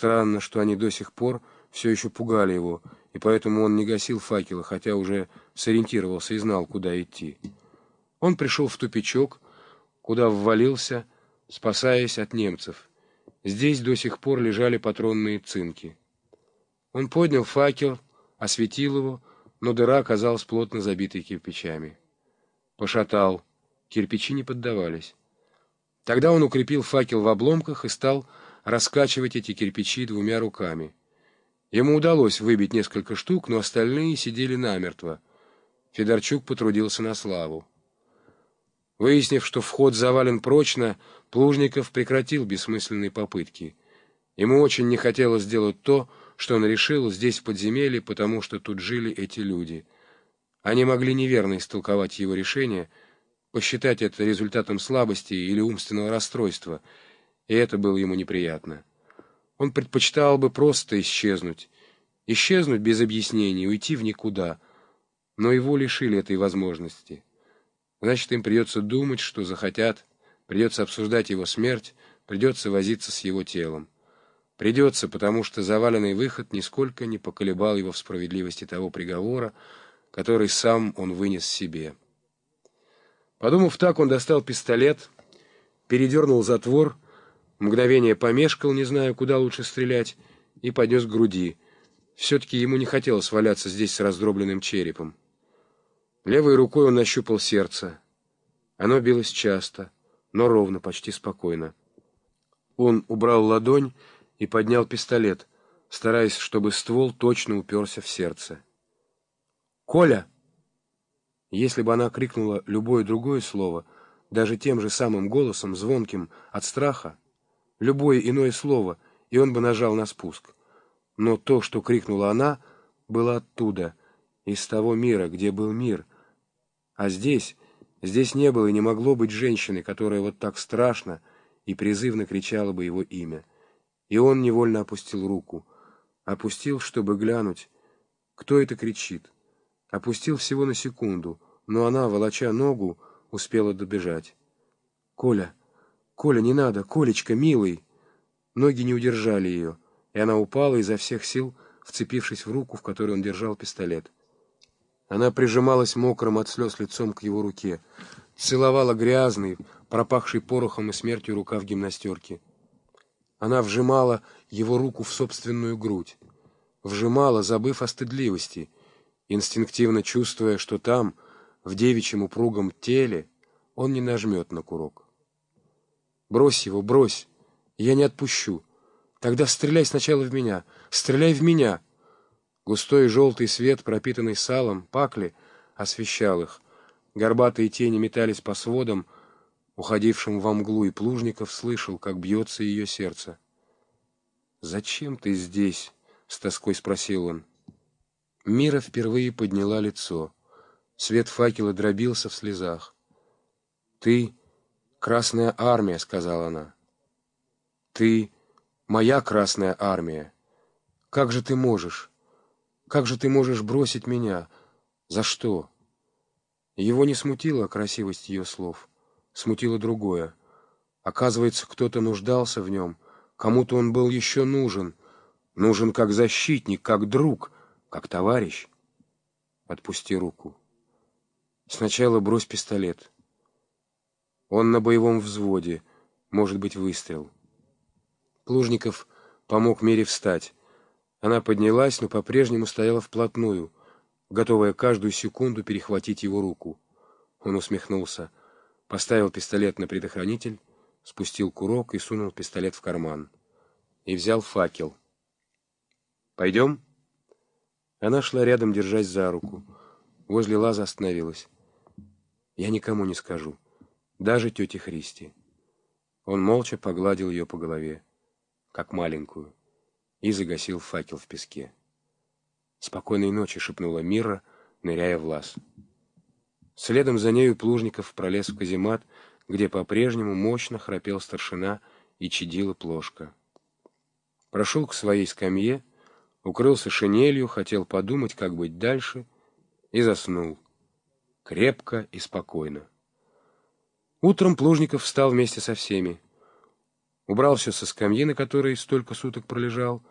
Странно, что они до сих пор все еще пугали его, и поэтому он не гасил факела, хотя уже сориентировался и знал, куда идти. Он пришел в тупичок, куда ввалился, спасаясь от немцев. Здесь до сих пор лежали патронные цинки. Он поднял факел, осветил его, но дыра оказалась плотно забитой кирпичами. Пошатал. Кирпичи не поддавались. Тогда он укрепил факел в обломках и стал раскачивать эти кирпичи двумя руками. Ему удалось выбить несколько штук, но остальные сидели намертво. Федорчук потрудился на славу. Выяснив, что вход завален прочно, Плужников прекратил бессмысленные попытки. Ему очень не хотелось сделать то, что он решил здесь в подземелье, потому что тут жили эти люди. Они могли неверно истолковать его решение, посчитать это результатом слабости или умственного расстройства, и это было ему неприятно. Он предпочитал бы просто исчезнуть, исчезнуть без объяснений, уйти в никуда, но его лишили этой возможности. Значит, им придется думать, что захотят, придется обсуждать его смерть, придется возиться с его телом. Придется, потому что заваленный выход нисколько не поколебал его в справедливости того приговора, который сам он вынес себе. Подумав так, он достал пистолет, передернул затвор, мгновение помешкал, не зная, куда лучше стрелять, и поднес к груди. Все-таки ему не хотелось валяться здесь с раздробленным черепом. Левой рукой он нащупал сердце. Оно билось часто, но ровно, почти спокойно. Он убрал ладонь и поднял пистолет, стараясь, чтобы ствол точно уперся в сердце. «Коля!» Если бы она крикнула любое другое слово, даже тем же самым голосом, звонким от страха, любое иное слово, и он бы нажал на спуск. Но то, что крикнула она, было оттуда, из того мира, где был мир, а здесь, здесь не было и не могло быть женщины, которая вот так страшно и призывно кричала бы его имя. И он невольно опустил руку. Опустил, чтобы глянуть, кто это кричит. Опустил всего на секунду, но она, волоча ногу, успела добежать. «Коля! Коля, не надо! Колечка, милый!» Ноги не удержали ее, и она упала изо всех сил, вцепившись в руку, в которой он держал пистолет. Она прижималась мокрым от слез лицом к его руке, целовала грязный, пропахший порохом и смертью рука в гимнастерке. Она вжимала его руку в собственную грудь, вжимала, забыв о стыдливости, инстинктивно чувствуя, что там, в девичьем упругом теле, он не нажмет на курок. «Брось его, брось! Я не отпущу! Тогда стреляй сначала в меня! Стреляй в меня!» Густой желтый свет, пропитанный салом, пакли, освещал их. Горбатые тени метались по сводам, уходившим во мглу, и Плужников слышал, как бьется ее сердце. «Зачем ты здесь?» — с тоской спросил он. Мира впервые подняла лицо. Свет факела дробился в слезах. «Ты — Красная Армия», — сказала она. «Ты — моя Красная Армия. Как же ты можешь?» Как же ты можешь бросить меня? За что? Его не смутила красивость ее слов. Смутило другое. Оказывается, кто-то нуждался в нем. Кому-то он был еще нужен. Нужен как защитник, как друг, как товарищ. Отпусти руку. Сначала брось пистолет. Он на боевом взводе. Может быть, выстрел. Плужников помог Мере встать. Она поднялась, но по-прежнему стояла вплотную, готовая каждую секунду перехватить его руку. Он усмехнулся, поставил пистолет на предохранитель, спустил курок и сунул пистолет в карман. И взял факел. «Пойдем?» Она шла рядом, держась за руку. Возле лаза остановилась. «Я никому не скажу, даже тете Христи». Он молча погладил ее по голове, как маленькую и загасил факел в песке. «Спокойной ночи!» — шепнула Мира, ныряя в лаз. Следом за нею Плужников пролез в каземат, где по-прежнему мощно храпел старшина и чадила плошка. Прошел к своей скамье, укрылся шинелью, хотел подумать, как быть дальше, и заснул. Крепко и спокойно. Утром Плужников встал вместе со всеми. убрал все со скамьи, на которой столько суток пролежал,